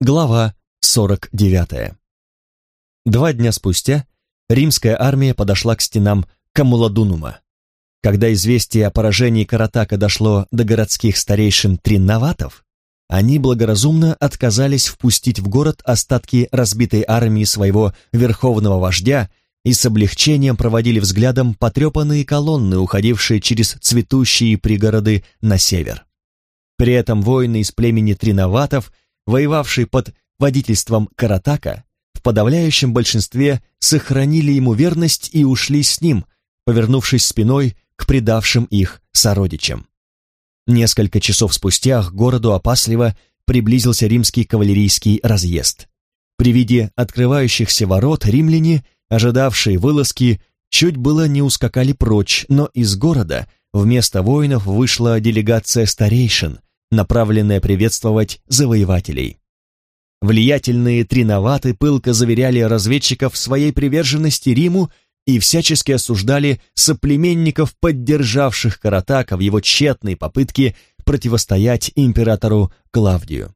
Глава 49. Два дня спустя римская армия подошла к стенам Камуладунума. Когда известие о поражении Каратака дошло до городских старейшин Триннаватов, они благоразумно отказались впустить в город остатки разбитой армии своего верховного вождя и с облегчением проводили взглядом потрепанные колонны, уходившие через цветущие пригороды на север. При этом воины из племени Тринаватов – воевавший под водительством Каратака, в подавляющем большинстве сохранили ему верность и ушли с ним, повернувшись спиной к предавшим их сородичам. Несколько часов спустя к городу опасливо приблизился римский кавалерийский разъезд. При виде открывающихся ворот римляне, ожидавшие вылазки, чуть было не ускакали прочь, но из города вместо воинов вышла делегация старейшин, направленная приветствовать завоевателей. Влиятельные триноваты пылко заверяли разведчиков в своей приверженности Риму и всячески осуждали соплеменников, поддержавших Каратака в его тщетной попытке противостоять императору Клавдию.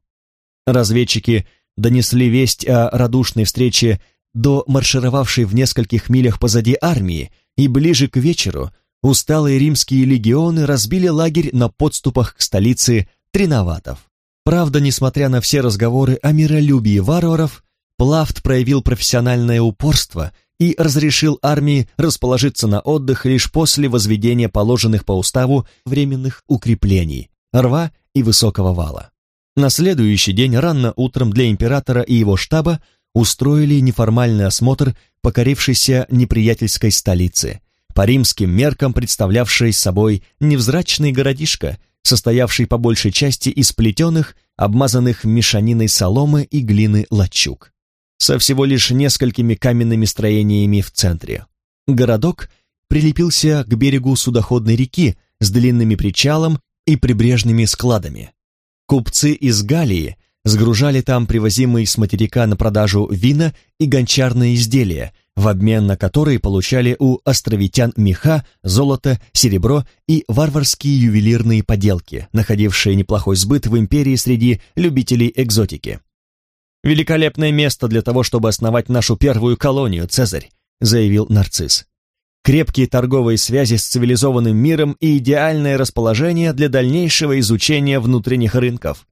Разведчики донесли весть о радушной встрече до маршировавшей в нескольких милях позади армии, и ближе к вечеру усталые римские легионы разбили лагерь на подступах к столице Триноватов. Правда, несмотря на все разговоры о миролюбии варваров, Плафт проявил профессиональное упорство и разрешил армии расположиться на отдых лишь после возведения положенных по уставу временных укреплений, рва и высокого вала. На следующий день рано утром для императора и его штаба устроили неформальный осмотр покорившейся неприятельской столицы, по римским меркам представлявшей собой невзрачный городишко – состоявший по большей части из плетеных, обмазанных мешаниной соломы и глины лачуг, со всего лишь несколькими каменными строениями в центре. Городок прилепился к берегу судоходной реки с длинными причалом и прибрежными складами. Купцы из Галлии сгружали там привозимые с материка на продажу вина и гончарные изделия, в обмен на которые получали у островитян меха, золото, серебро и варварские ювелирные поделки, находившие неплохой сбыт в империи среди любителей экзотики. «Великолепное место для того, чтобы основать нашу первую колонию, Цезарь», заявил нарцисс. «Крепкие торговые связи с цивилизованным миром и идеальное расположение для дальнейшего изучения внутренних рынков».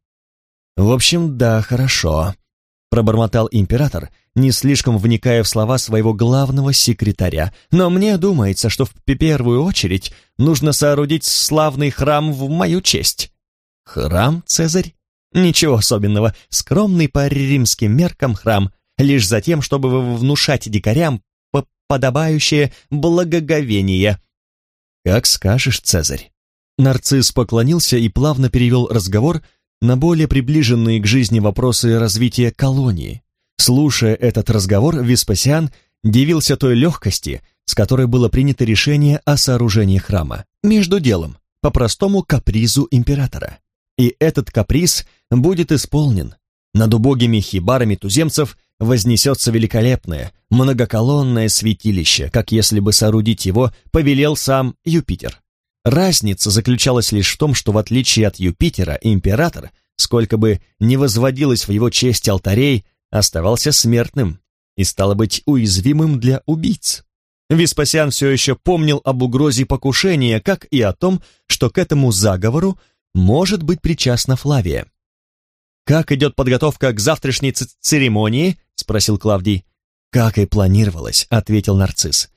«В общем, да, хорошо», пробормотал император, не слишком вникая в слова своего главного секретаря. «Но мне думается, что в первую очередь нужно соорудить славный храм в мою честь». «Храм, Цезарь?» «Ничего особенного, скромный по римским меркам храм, лишь за тем, чтобы внушать дикарям подобающее благоговение». «Как скажешь, Цезарь». Нарцисс поклонился и плавно перевел разговор на более приближенные к жизни вопросы развития колонии. Слушая этот разговор, Веспасиан дивился той легкости, с которой было принято решение о сооружении храма. Между делом, по простому капризу императора. И этот каприз будет исполнен. Над убогими хибарами туземцев вознесется великолепное, многоколонное святилище, как если бы соорудить его повелел сам Юпитер. Разница заключалась лишь в том, что в отличие от Юпитера, император, сколько бы ни возводилось в его честь алтарей, оставался смертным и, стало быть, уязвимым для убийц. Веспасиан все еще помнил об угрозе покушения, как и о том, что к этому заговору может быть причастна Флавия. «Как идет подготовка к завтрашней церемонии?» — спросил Клавдий. «Как и планировалось», — ответил нарцисс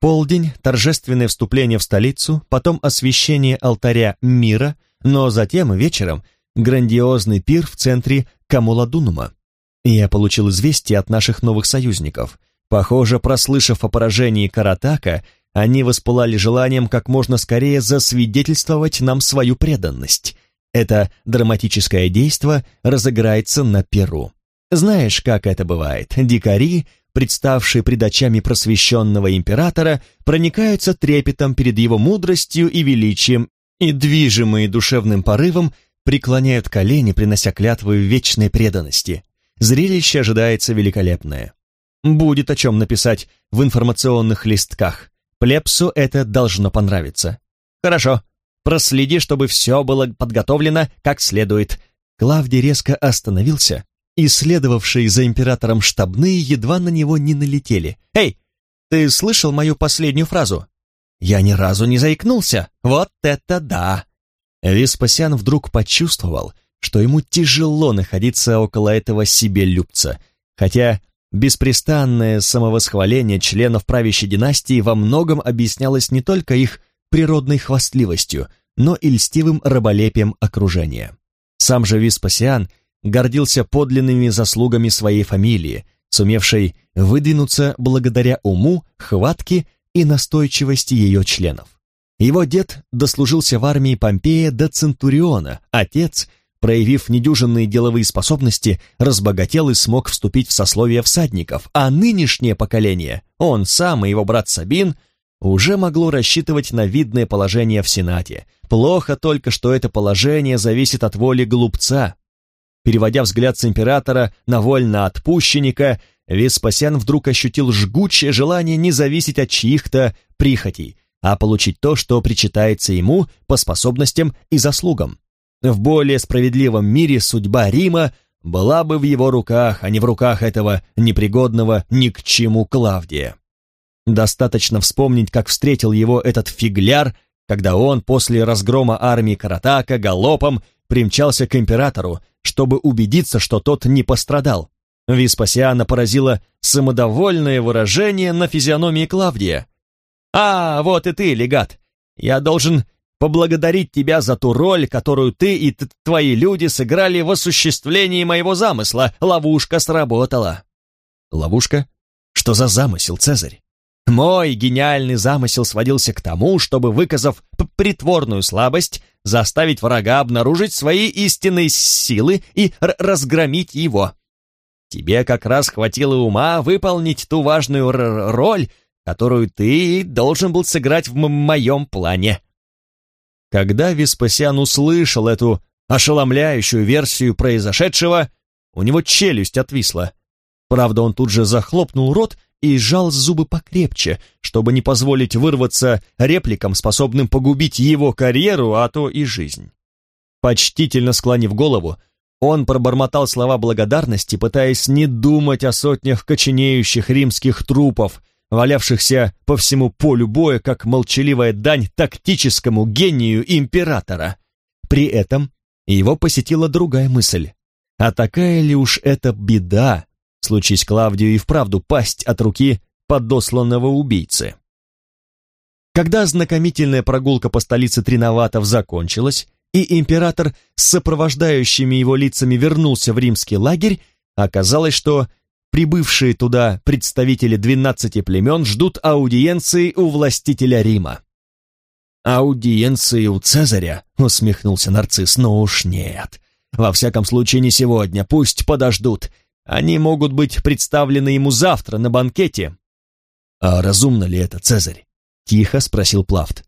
полдень торжественное вступление в столицу, потом освящение алтаря мира, но затем вечером грандиозный пир в центре Камуладунума. Я получил известие от наших новых союзников. Похоже, прослышав о поражении Каратака, они воспылали желанием как можно скорее засвидетельствовать нам свою преданность. Это драматическое действо разыграется на Перу. Знаешь, как это бывает? Дикари представшие пред очами просвещенного императора, проникаются трепетом перед его мудростью и величием и, движимые душевным порывом, преклоняют колени, принося клятвы вечной преданности. Зрелище ожидается великолепное. Будет о чем написать в информационных листках. Плепсу это должно понравиться. Хорошо, проследи, чтобы все было подготовлено как следует. Клавдий резко остановился, и следовавшие за императором штабные едва на него не налетели. «Эй, ты слышал мою последнюю фразу?» «Я ни разу не заикнулся! Вот это да!» Веспасиан вдруг почувствовал, что ему тяжело находиться около этого себелюбца, хотя беспрестанное самовосхваление членов правящей династии во многом объяснялось не только их природной хвастливостью, но и льстивым раболепием окружения. Сам же Веспасиан гордился подлинными заслугами своей фамилии, сумевшей выдвинуться благодаря уму, хватке и настойчивости ее членов. Его дед дослужился в армии Помпея до Центуриона, отец, проявив недюжинные деловые способности, разбогател и смог вступить в сословие всадников, а нынешнее поколение, он сам и его брат Сабин, уже могло рассчитывать на видное положение в Сенате. Плохо только, что это положение зависит от воли глупца, Переводя взгляд с императора на вольноотпущенника, Веспасиан вдруг ощутил жгучее желание не зависеть от чьих-то прихотей, а получить то, что причитается ему по способностям и заслугам. В более справедливом мире судьба Рима была бы в его руках, а не в руках этого непригодного ни к чему Клавдия. Достаточно вспомнить, как встретил его этот фигляр, когда он после разгрома армии Каратака галопом примчался к императору, чтобы убедиться, что тот не пострадал. Веспасиана поразило самодовольное выражение на физиономии Клавдия. «А, вот и ты, легат! Я должен поблагодарить тебя за ту роль, которую ты и твои люди сыграли в осуществлении моего замысла. Ловушка сработала». «Ловушка? Что за замысел, Цезарь?» Мой гениальный замысел сводился к тому, чтобы, выказав притворную слабость, заставить врага обнаружить свои истинные силы и разгромить его. Тебе как раз хватило ума выполнить ту важную роль, которую ты должен был сыграть в моем плане. Когда Веспасиан услышал эту ошеломляющую версию произошедшего, у него челюсть отвисла. Правда, он тут же захлопнул рот и сжал зубы покрепче, чтобы не позволить вырваться репликам, способным погубить его карьеру, а то и жизнь. Почтительно склонив голову, он пробормотал слова благодарности, пытаясь не думать о сотнях коченеющих римских трупов, валявшихся по всему полю боя, как молчаливая дань тактическому гению императора. При этом его посетила другая мысль. А такая ли уж это беда, случись Клавдию и вправду пасть от руки подосланного убийцы. Когда знакомительная прогулка по столице Триноватов закончилась, и император с сопровождающими его лицами вернулся в римский лагерь, оказалось, что прибывшие туда представители двенадцати племен ждут аудиенции у властителя Рима. «Аудиенции у Цезаря?» — усмехнулся нарцисс. «Ну уж нет. Во всяком случае, не сегодня. Пусть подождут. Они могут быть представлены ему завтра на банкете. А разумно ли это, Цезарь? Тихо спросил Плафт.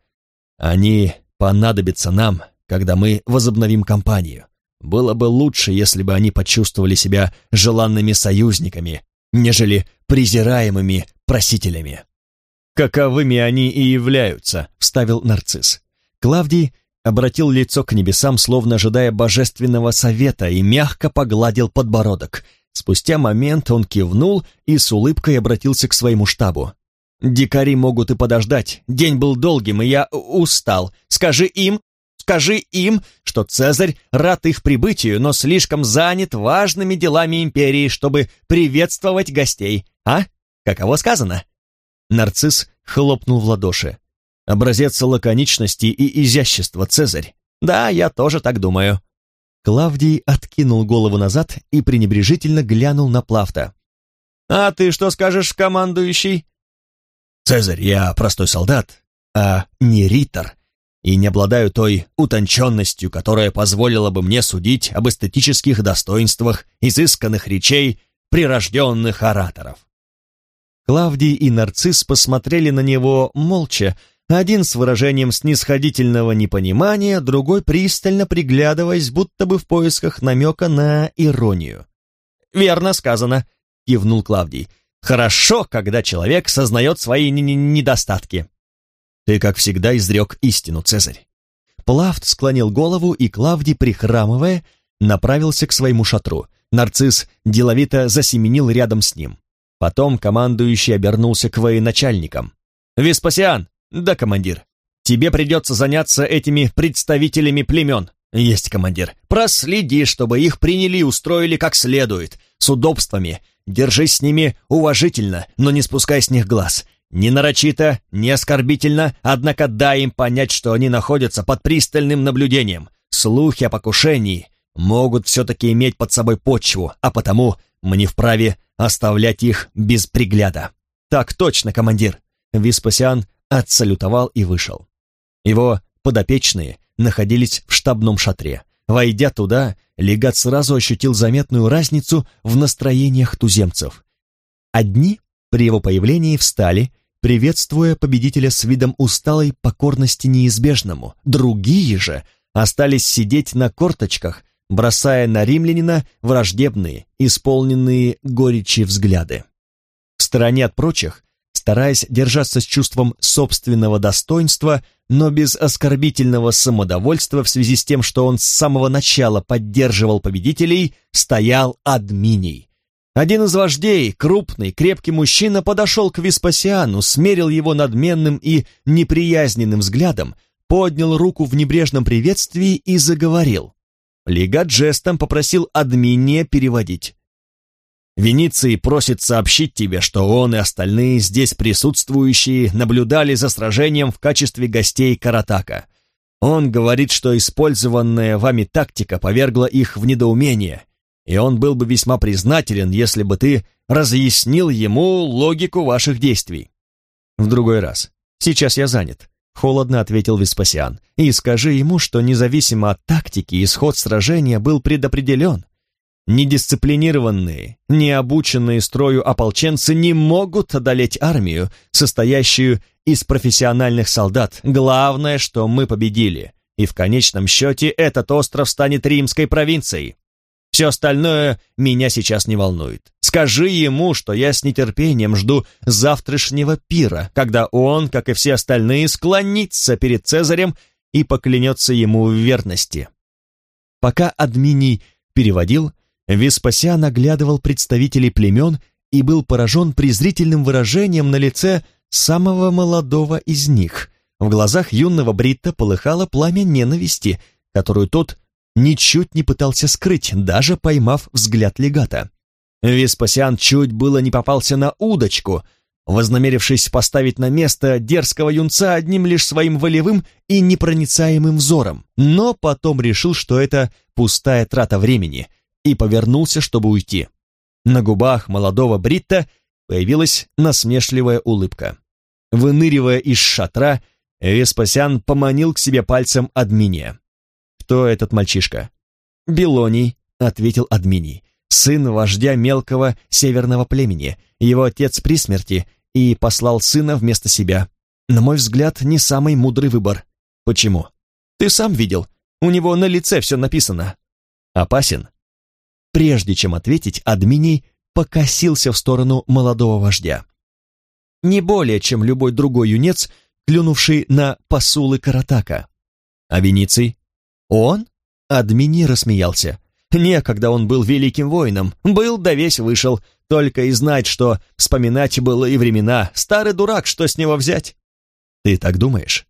Они понадобятся нам, когда мы возобновим кампанию. Было бы лучше, если бы они почувствовали себя желанными союзниками, нежели презираемыми просителями. «Каковыми они и являются», — вставил нарцисс. Клавдий обратил лицо к небесам, словно ожидая божественного совета, и мягко погладил подбородок — Спустя момент он кивнул и с улыбкой обратился к своему штабу. «Дикари могут и подождать. День был долгим, и я устал. Скажи им, скажи им, что Цезарь рад их прибытию, но слишком занят важными делами империи, чтобы приветствовать гостей. А? Каково сказано?» Нарцисс хлопнул в ладоши. «Образец лаконичности и изящества, Цезарь. Да, я тоже так думаю». Клавдий откинул голову назад и пренебрежительно глянул на Плафта. «А ты что скажешь, командующий?» «Цезарь, я простой солдат, а не ритор, и не обладаю той утонченностью, которая позволила бы мне судить об эстетических достоинствах изысканных речей прирожденных ораторов». Клавдий и Нарцисс посмотрели на него молча, один с выражением снисходительного непонимания, другой пристально приглядываясь, будто бы в поисках намека на иронию. «Верно сказано», — кивнул Клавдий. «Хорошо, когда человек сознает свои недостатки». «Ты, как всегда, изрек истину, Цезарь». Плафт склонил голову, и Клавдий, прихрамывая, направился к своему шатру. Нарцисс деловито засеменил рядом с ним. Потом командующий обернулся к военачальникам. «Веспасиан!» «Да, командир. Тебе придется заняться этими представителями племен». «Есть, командир. Проследи, чтобы их приняли и устроили как следует, с удобствами. Держись с ними уважительно, но не спускай с них глаз. Не нарочито, не оскорбительно, однако дай им понять, что они находятся под пристальным наблюдением. Слухи о покушении могут все-таки иметь под собой почву, а потому мы не вправе оставлять их без пригляда. Так точно, командир. Веспасиан отсалютовал и вышел. Его подопечные находились в штабном шатре. Войдя туда, легат сразу ощутил заметную разницу в настроениях туземцев. Одни при его появлении встали, приветствуя победителя с видом усталой покорности неизбежному, другие же остались сидеть на корточках, бросая на римлянина враждебные, исполненные горечи взгляды. В стороне от прочих, стараясь держаться с чувством собственного достоинства, но без оскорбительного самодовольства в связи с тем, что он с самого начала поддерживал победителей, стоял Админий. Один из вождей, крупный, крепкий мужчина, подошел к Веспасиану, смерил его надменным и неприязненным взглядом, поднял руку в небрежном приветствии и заговорил. Легат жестом попросил Админия переводить. «Вениций просит сообщить тебе, что он и остальные здесь присутствующие наблюдали за сражением в качестве гостей Каратака. Он говорит, что использованная вами тактика повергла их в недоумение, и он был бы весьма признателен, если бы ты разъяснил ему логику ваших действий». «В другой раз. Сейчас я занят. — холодно ответил Веспасиан. «И скажи ему, что независимо от тактики исход сражения был предопределен. Недисциплинированные, необученные строю ополченцы не могут одолеть армию, состоящую из профессиональных солдат. Главное, что мы победили, и в конечном счете этот остров станет римской провинцией. Все остальное меня сейчас не волнует. Скажи ему, что я с нетерпением жду завтрашнего пира, когда он, как и все остальные, склонится перед Цезарем и поклянется ему в верности. Пока Админий переводил, Веспасиан оглядывал представителей племен и был поражен презрительным выражением на лице самого молодого из них. В глазах юного Бритта полыхало пламя ненависти, которую тот ничуть не пытался скрыть, даже поймав взгляд легата. Веспасиан чуть было не попался на удочку, вознамерившись поставить на место дерзкого юнца одним лишь своим волевым и непроницаемым взором, но потом решил, что это пустая трата времени, и повернулся, чтобы уйти. На губах молодого Бритта появилась насмешливая улыбка. Выныривая из шатра, Веспасиан поманил к себе пальцем Админия. «Кто этот мальчишка?» «Белоний», — ответил Админий, «сын вождя мелкого северного племени. Его отец при смерти и послал сына вместо себя. На мой взгляд, не самый мудрый выбор. Почему? Ты сам видел, у него на лице все написано. Опасен?» Прежде чем ответить, Админий покосился в сторону молодого вождя. Не более, чем любой другой юнец, клюнувший на посулы Каратака. А Вениций? «Он?» — Админи рассмеялся. «Некогда он был великим воином, был да весь вышел, только и знать, что вспоминать было и времена. Старый дурак, что с него взять?» «Ты так думаешь?»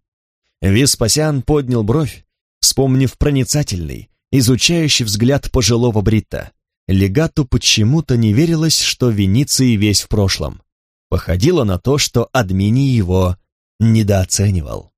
Веспасиан поднял бровь, вспомнив проницательный, изучающий взгляд пожилого Бритта. Легату почему-то не верилось, что Вениций весь в прошлом. Походило на то, что Админи его недооценивал.